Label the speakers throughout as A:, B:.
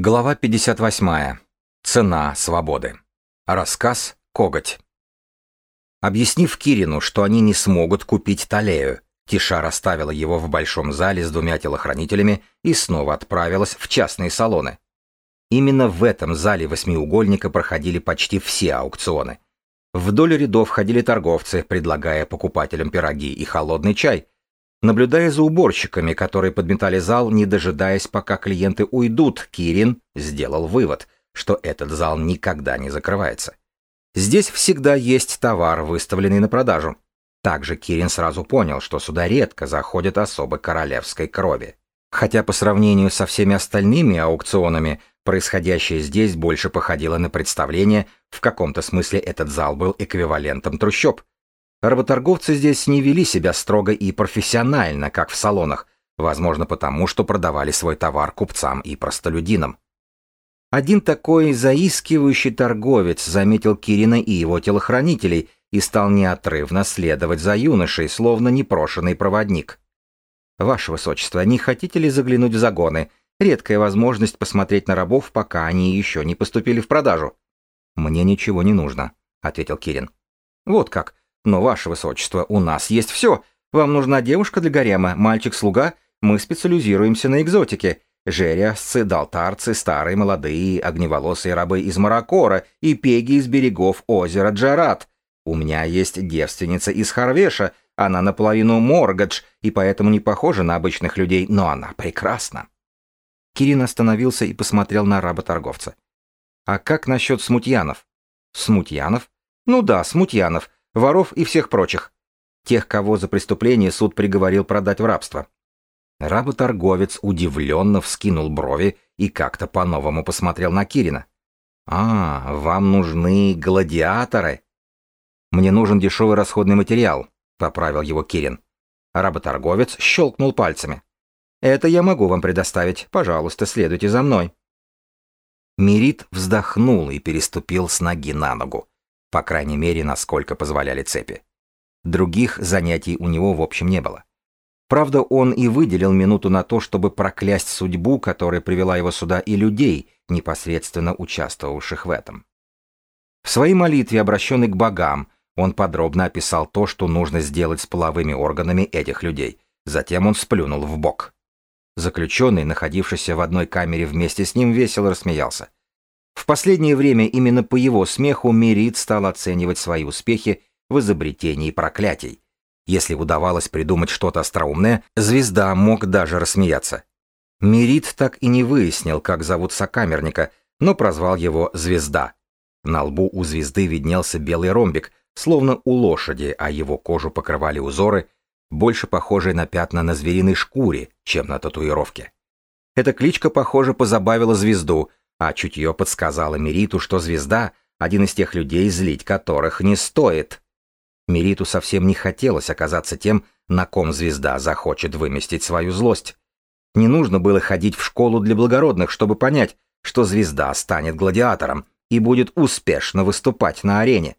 A: Глава 58. Цена свободы. Рассказ «Коготь». Объяснив Кирину, что они не смогут купить Талею, Тиша расставила его в большом зале с двумя телохранителями и снова отправилась в частные салоны. Именно в этом зале восьмиугольника проходили почти все аукционы. Вдоль рядов ходили торговцы, предлагая покупателям пироги и холодный чай – Наблюдая за уборщиками, которые подметали зал, не дожидаясь, пока клиенты уйдут, Кирин сделал вывод, что этот зал никогда не закрывается. Здесь всегда есть товар, выставленный на продажу. Также Кирин сразу понял, что сюда редко заходят особо королевской крови. Хотя по сравнению со всеми остальными аукционами, происходящее здесь больше походило на представление, в каком-то смысле этот зал был эквивалентом трущоб, Работорговцы здесь не вели себя строго и профессионально, как в салонах, возможно потому, что продавали свой товар купцам и простолюдинам. Один такой заискивающий торговец заметил Кирина и его телохранителей и стал неотрывно следовать за юношей, словно непрошенный проводник. «Ваше Высочество, не хотите ли заглянуть в загоны? Редкая возможность посмотреть на рабов, пока они еще не поступили в продажу». «Мне ничего не нужно», — ответил Кирин. «Вот как. Но, ваше высочество, у нас есть все. Вам нужна девушка для гарема, мальчик-слуга. Мы специализируемся на экзотике. Жериасцы, далтарцы, старые, молодые, огневолосые рабы из Маракора и пеги из берегов озера Джарат. У меня есть девственница из Харвеша, она наполовину моргадж и поэтому не похожа на обычных людей, но она прекрасна. Кирин остановился и посмотрел на раба-торговца. «А как насчет смутьянов?» «Смутьянов?» «Ну да, смутьянов воров и всех прочих. Тех, кого за преступление суд приговорил продать в рабство. Работорговец удивленно вскинул брови и как-то по-новому посмотрел на Кирина. «А, вам нужны гладиаторы?» «Мне нужен дешевый расходный материал», — поправил его Кирин. Работорговец щелкнул пальцами. «Это я могу вам предоставить. Пожалуйста, следуйте за мной». Мирит вздохнул и переступил с ноги на ногу по крайней мере, насколько позволяли цепи. Других занятий у него в общем не было. Правда, он и выделил минуту на то, чтобы проклясть судьбу, которая привела его сюда, и людей, непосредственно участвовавших в этом. В своей молитве, обращенной к богам, он подробно описал то, что нужно сделать с половыми органами этих людей. Затем он сплюнул в бок. Заключенный, находившийся в одной камере вместе с ним, весело рассмеялся. В последнее время именно по его смеху Мерит стал оценивать свои успехи в изобретении проклятий. Если удавалось придумать что-то остроумное, звезда мог даже рассмеяться. Мерит так и не выяснил, как зовут сокамерника, но прозвал его «Звезда». На лбу у звезды виднелся белый ромбик, словно у лошади, а его кожу покрывали узоры, больше похожие на пятна на звериной шкуре, чем на татуировке. Эта кличка, похоже, позабавила звезду, а чутье подсказало Мериту, что звезда — один из тех людей, злить которых не стоит. Мериту совсем не хотелось оказаться тем, на ком звезда захочет выместить свою злость. Не нужно было ходить в школу для благородных, чтобы понять, что звезда станет гладиатором и будет успешно выступать на арене.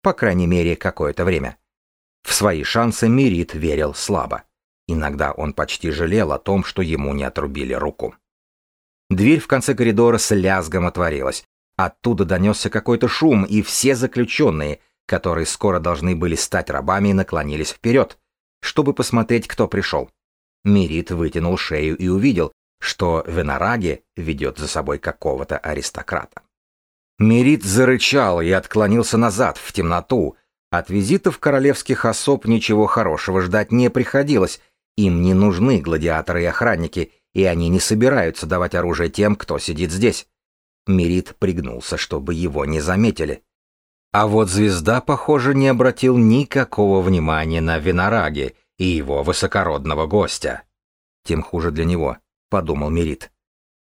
A: По крайней мере, какое-то время. В свои шансы Мерит верил слабо. Иногда он почти жалел о том, что ему не отрубили руку. Дверь в конце коридора с лязгом отворилась. Оттуда донесся какой-то шум, и все заключенные, которые скоро должны были стать рабами, наклонились вперед, чтобы посмотреть, кто пришел. Мирит вытянул шею и увидел, что Венараги ведет за собой какого-то аристократа. Мирит зарычал и отклонился назад, в темноту. От визитов королевских особ ничего хорошего ждать не приходилось, им не нужны гладиаторы и охранники, и они не собираются давать оружие тем, кто сидит здесь. Мирит пригнулся, чтобы его не заметили. А вот звезда, похоже, не обратил никакого внимания на Винораги и его высокородного гостя. Тем хуже для него, подумал Мирит.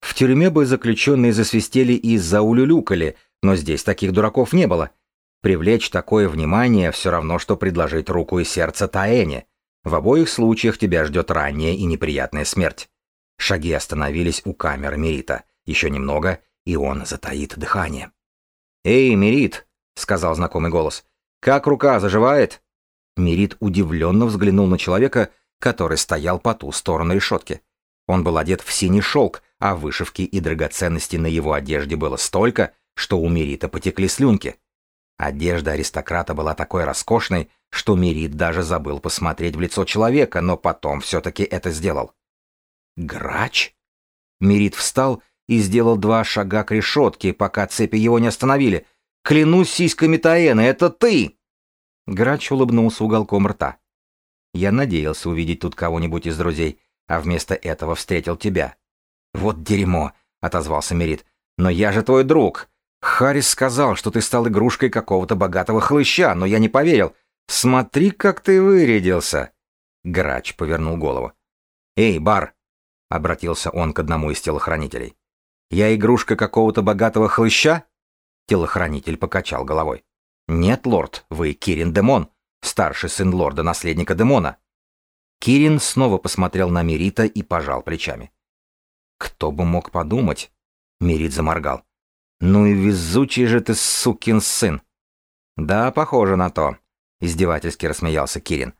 A: В тюрьме бы заключенные засвистели и заулюлюкали, но здесь таких дураков не было. Привлечь такое внимание все равно, что предложить руку и сердце Таэне. В обоих случаях тебя ждет ранняя и неприятная смерть. Шаги остановились у камеры Мерита. Еще немного, и он затаит дыхание. «Эй, Мерит!» — сказал знакомый голос. «Как рука заживает?» Мерит удивленно взглянул на человека, который стоял по ту сторону решетки. Он был одет в синий шелк, а вышивки и драгоценностей на его одежде было столько, что у Мерита потекли слюнки. Одежда аристократа была такой роскошной, что Мерит даже забыл посмотреть в лицо человека, но потом все-таки это сделал. «Грач?» Мерит встал и сделал два шага к решетке, пока цепи его не остановили. «Клянусь сиськами Таэна, это ты!» Грач улыбнулся уголком рта. «Я надеялся увидеть тут кого-нибудь из друзей, а вместо этого встретил тебя». «Вот дерьмо!» — отозвался Мерит. «Но я же твой друг. Харрис сказал, что ты стал игрушкой какого-то богатого хлыща, но я не поверил. Смотри, как ты вырядился!» Грач повернул голову. «Эй, бар!» — обратился он к одному из телохранителей. «Я игрушка какого-то богатого хлыща?» Телохранитель покачал головой. «Нет, лорд, вы Кирин Демон, старший сын лорда-наследника Демона». Кирин снова посмотрел на Мерита и пожал плечами. «Кто бы мог подумать?» Мерит заморгал. «Ну и везучий же ты сукин сын!» «Да, похоже на то», — издевательски рассмеялся Кирин.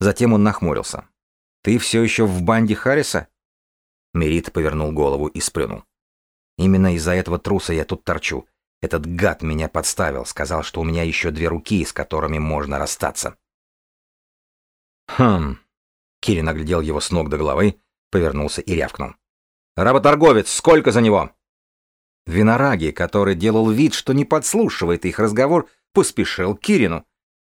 A: Затем он нахмурился. «Ты все еще в банде Харриса?» Мерит повернул голову и сплюнул. «Именно из-за этого труса я тут торчу. Этот гад меня подставил, сказал, что у меня еще две руки, с которыми можно расстаться». «Хм...» Кирин оглядел его с ног до головы, повернулся и рявкнул. «Работорговец, сколько за него?» Винораги, который делал вид, что не подслушивает их разговор, поспешил к Кирину.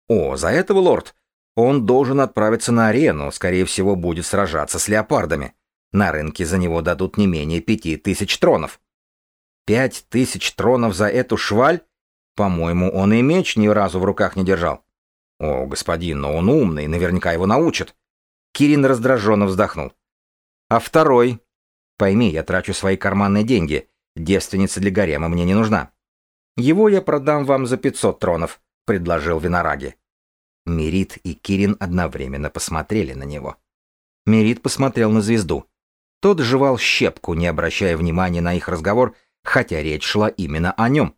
A: «О, за этого, лорд! Он должен отправиться на арену, скорее всего, будет сражаться с леопардами. На рынке за него дадут не менее пяти тысяч тронов». «Пять тысяч тронов за эту шваль? По-моему, он и меч ни разу в руках не держал». «О, господин, но он умный, наверняка его научат». Кирин раздраженно вздохнул. «А второй? Пойми, я трачу свои карманные деньги. Девственница для гарема мне не нужна. Его я продам вам за 500 тронов, предложил Винораги. Мирит и Кирин одновременно посмотрели на него. Мирит посмотрел на звезду. Тот жевал щепку, не обращая внимания на их разговор, хотя речь шла именно о нем.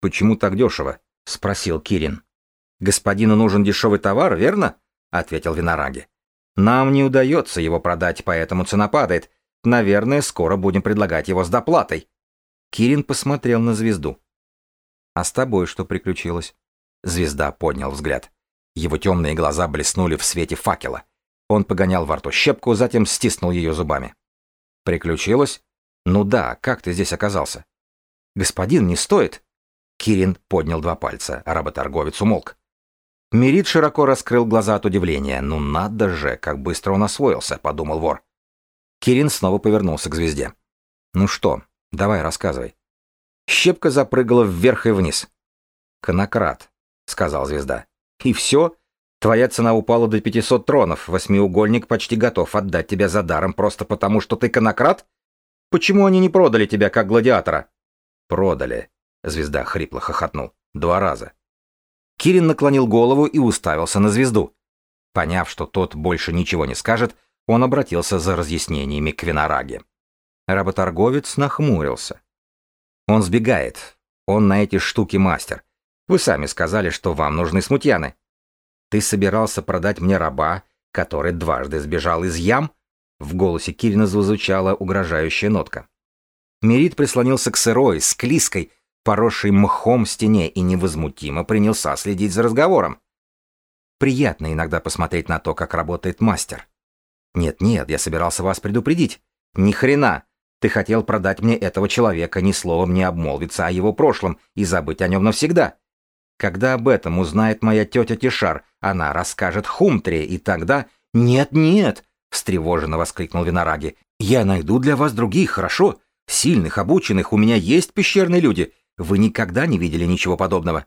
A: «Почему так дешево?» — спросил Кирин. «Господину нужен дешевый товар, верно?» — ответил Винораги. «Нам не удается его продать, поэтому цена падает. Наверное, скоро будем предлагать его с доплатой. Кирин посмотрел на звезду. А с тобой что приключилось? Звезда поднял взгляд. Его темные глаза блеснули в свете факела. Он погонял во рту щепку, затем стиснул ее зубами. Приключилось? Ну да, как ты здесь оказался? Господин, не стоит. Кирин поднял два пальца, а работорговец умолк. Мерит широко раскрыл глаза от удивления. «Ну надо же, как быстро он освоился», — подумал вор. Кирин снова повернулся к звезде. «Ну что, давай рассказывай». Щепка запрыгала вверх и вниз. «Конократ», — сказал звезда. «И все? Твоя цена упала до 500 тронов, восьмиугольник почти готов отдать тебя за даром просто потому, что ты конократ? Почему они не продали тебя как гладиатора?» «Продали», — звезда хрипло хохотнул. «Два раза». Кирин наклонил голову и уставился на звезду. Поняв, что тот больше ничего не скажет, он обратился за разъяснениями к Винораге. Работорговец нахмурился. «Он сбегает. Он на эти штуки мастер. Вы сами сказали, что вам нужны смутьяны. Ты собирался продать мне раба, который дважды сбежал из ям?» В голосе Кирина зазвучала угрожающая нотка. Мерит прислонился к сырой, склизкой, поросшей мхом стене и невозмутимо принялся следить за разговором. Приятно иногда посмотреть на то, как работает мастер. Нет-нет, я собирался вас предупредить. Ни хрена. Ты хотел продать мне этого человека, ни словом не обмолвиться о его прошлом и забыть о нем навсегда. Когда об этом узнает моя тетя Тишар, она расскажет Хумтре, и тогда... Нет-нет, встревоженно воскликнул Винораги. Я найду для вас других, хорошо? Сильных, обученных, у меня есть пещерные люди. Вы никогда не видели ничего подобного?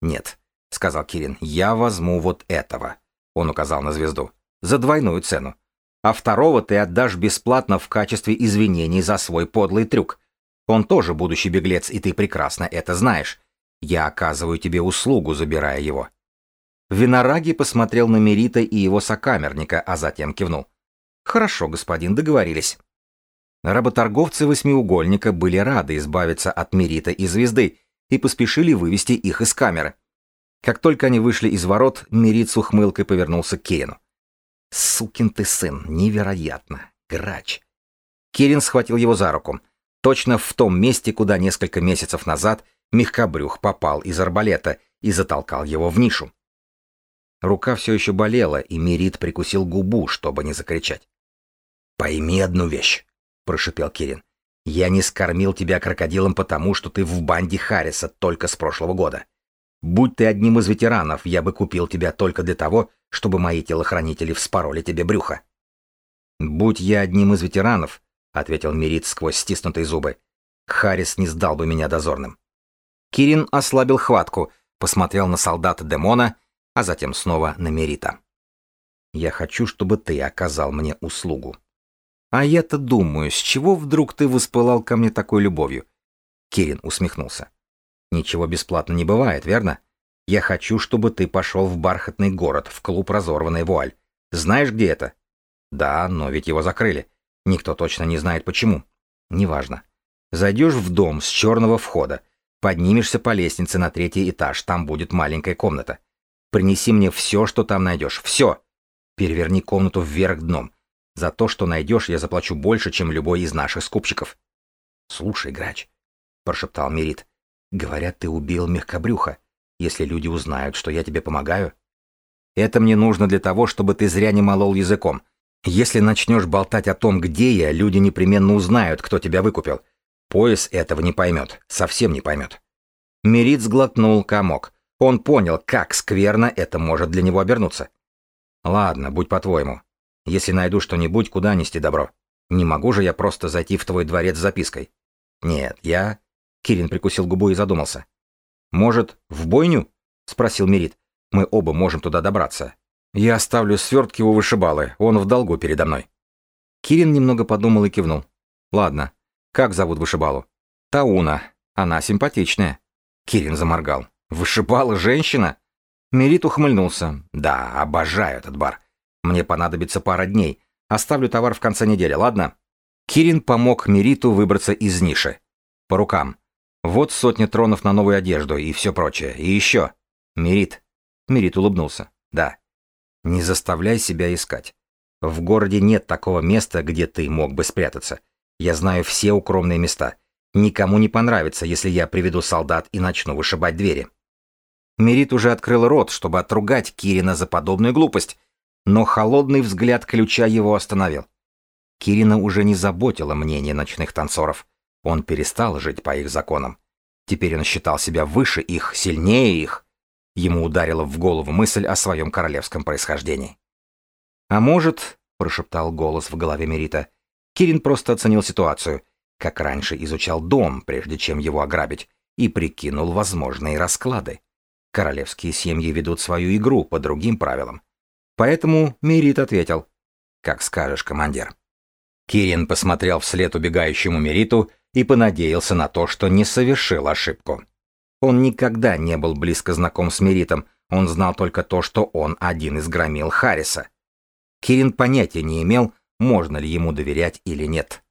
A: Нет, сказал Кирин, я возьму вот этого. Он указал на звезду. За двойную цену а второго ты отдашь бесплатно в качестве извинений за свой подлый трюк. Он тоже будущий беглец, и ты прекрасно это знаешь. Я оказываю тебе услугу, забирая его». Винораги посмотрел на Мерита и его сокамерника, а затем кивнул. «Хорошо, господин, договорились». Работорговцы восьмиугольника были рады избавиться от Мерита и Звезды и поспешили вывести их из камеры. Как только они вышли из ворот, Мерит с ухмылкой повернулся к Кирину. Сукин ты сын, невероятно. Грач. Кирин схватил его за руку. Точно в том месте, куда несколько месяцев назад мягкобрюх попал из арбалета и затолкал его в нишу. Рука все еще болела, и Мирит прикусил губу, чтобы не закричать. «Пойми одну вещь», — прошипел Кирин. «Я не скормил тебя крокодилом потому, что ты в банде Харриса только с прошлого года. Будь ты одним из ветеранов, я бы купил тебя только для того, чтобы мои телохранители вспороли тебе брюхо». «Будь я одним из ветеранов», — ответил Мирит сквозь стиснутые зубы, — «Харрис не сдал бы меня дозорным». Кирин ослабил хватку, посмотрел на солдата Демона, а затем снова на Мерита. «Я хочу, чтобы ты оказал мне услугу». «А я-то думаю, с чего вдруг ты воспылал ко мне такой любовью?» Кирин усмехнулся. «Ничего бесплатно не бывает, верно? Я хочу, чтобы ты пошел в бархатный город, в клуб «Разорванная вуаль». Знаешь, где это?» «Да, но ведь его закрыли. Никто точно не знает, почему. Неважно. Зайдешь в дом с черного входа, поднимешься по лестнице на третий этаж, там будет маленькая комната. Принеси мне все, что там найдешь. Все. Переверни комнату вверх дном. За то, что найдешь, я заплачу больше, чем любой из наших скупщиков. Слушай, грач, прошептал Мирит. Говорят, ты убил мягкобрюха. Если люди узнают, что я тебе помогаю. Это мне нужно для того, чтобы ты зря не молол языком. Если начнешь болтать о том, где я, люди непременно узнают, кто тебя выкупил. Пояс этого не поймет, совсем не поймет. Мирит сглотнул комок. Он понял, как скверно это может для него обернуться. Ладно, будь по-твоему. Если найду что-нибудь, куда нести добро? Не могу же я просто зайти в твой дворец с запиской. Нет, я... Кирин прикусил губу и задумался. Может, в бойню? Спросил Мирит. Мы оба можем туда добраться. Я оставлю свертки у вышибалы, он в долгу передо мной. Кирин немного подумал и кивнул. Ладно. Как зовут вышибалу? Тауна. Она симпатичная. Кирин заморгал. Вышибала женщина? Мерит ухмыльнулся. Да, обожаю этот бар. Мне понадобится пара дней. Оставлю товар в конце недели, ладно? Кирин помог Мериту выбраться из ниши. По рукам. Вот сотня тронов на новую одежду и все прочее. И еще. Мерит. Мерит улыбнулся. Да. Не заставляй себя искать. В городе нет такого места, где ты мог бы спрятаться. Я знаю все укромные места. Никому не понравится, если я приведу солдат и начну вышибать двери. Мерит уже открыл рот, чтобы отругать Кирина за подобную глупость, но холодный взгляд ключа его остановил. Кирина уже не заботило мнение ночных танцоров. Он перестал жить по их законам. Теперь он считал себя выше их, сильнее их. Ему ударила в голову мысль о своем королевском происхождении. «А может, — прошептал голос в голове Мерита, — Кирин просто оценил ситуацию, как раньше изучал дом, прежде чем его ограбить, и прикинул возможные расклады. Королевские семьи ведут свою игру по другим правилам. Поэтому Мерит ответил. «Как скажешь, командир». Кирин посмотрел вслед убегающему Мериту и понадеялся на то, что не совершил ошибку. Он никогда не был близко знаком с Меритом, он знал только то, что он один из громил Харриса. Кирин понятия не имел, можно ли ему доверять или нет.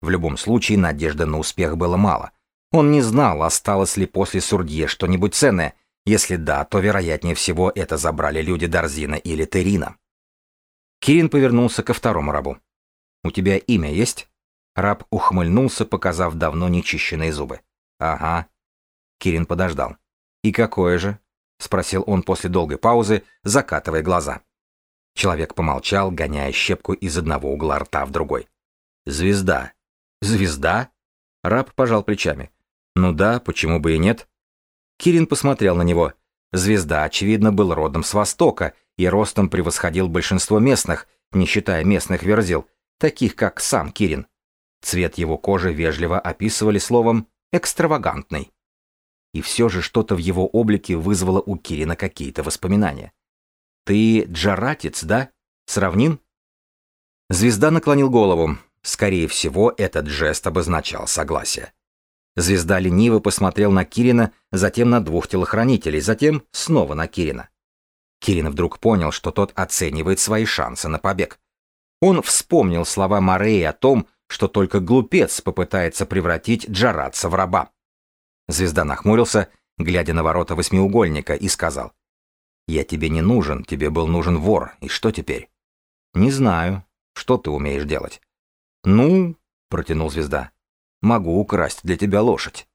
A: В любом случае, надежды на успех было мало. Он не знал, осталось ли после Сурдье что-нибудь ценное, если да, то вероятнее всего это забрали люди Дарзина или Терина. Кирин повернулся ко второму рабу. «У тебя имя есть?» Раб ухмыльнулся, показав давно нечищенные зубы. «Ага». Кирин подождал. «И какое же?» — спросил он после долгой паузы, закатывая глаза. Человек помолчал, гоняя щепку из одного угла рта в другой. «Звезда». «Звезда?» Раб пожал плечами. «Ну да, почему бы и нет?» Кирин посмотрел на него. Звезда, очевидно, был родом с Востока и ростом превосходил большинство местных, не считая местных верзил, таких как сам Кирин. Цвет его кожи вежливо описывали словом «экстравагантный». И все же что-то в его облике вызвало у Кирина какие-то воспоминания. «Ты джаратец, да? Сравнин?» Звезда наклонил голову. Скорее всего, этот жест обозначал согласие. Звезда лениво посмотрел на Кирина, затем на двух телохранителей, затем снова на Кирина. Кирин вдруг понял, что тот оценивает свои шансы на побег. Он вспомнил слова Мореи о том, что только глупец попытается превратить Джарадца в раба. Звезда нахмурился, глядя на ворота восьмиугольника, и сказал, «Я тебе не нужен, тебе был нужен вор, и что теперь?» «Не знаю. Что ты умеешь делать?» «Ну, протянул звезда. «Могу украсть для тебя лошадь».